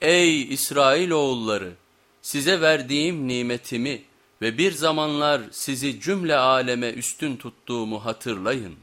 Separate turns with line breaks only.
Ey İsrail oğulları, Size verdiğim nimetimi ve bir zamanlar sizi cümle aleme üstün tuttuğumu hatırlayın.